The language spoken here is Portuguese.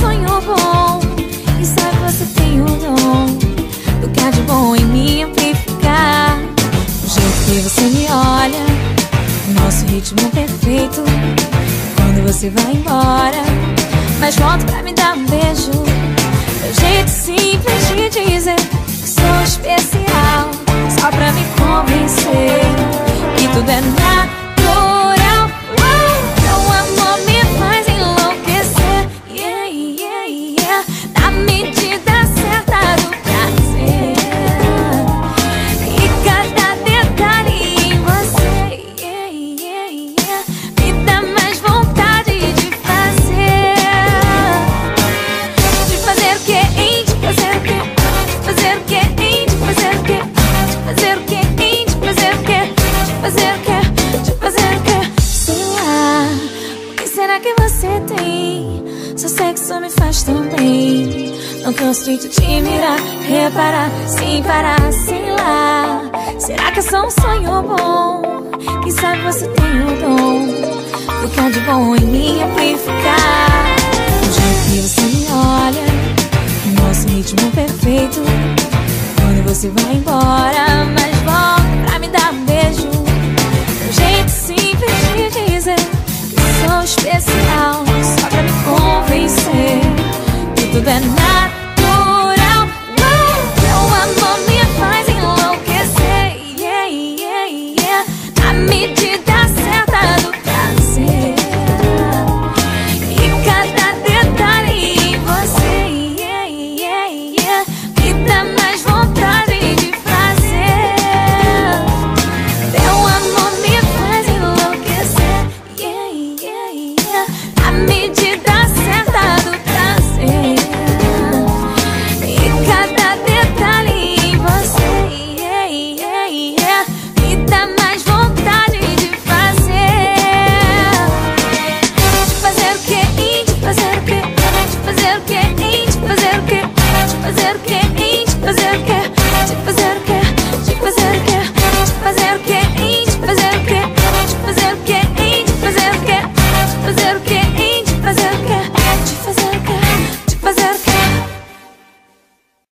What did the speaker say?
sonho bom? E sabe você tem o dom do que há de bom em mim ritmo perfeito. Quando você vai embora, mas volta pra me dar um beijo. Sexo me faz tão bem. Não de te mirar, reparar, sem parar, sei lá. Será que é só um sonho bom? Quem sabe você tem o dom há de bom em mim amplificar. O jeito que você me olha, o nosso ritmo perfeito. Quando você vai embora, mas volta pra me dar um beijo simples de dizer que sou especial tudo é Meu amor me faz enlouquecer yeah, yeah, yeah. A medida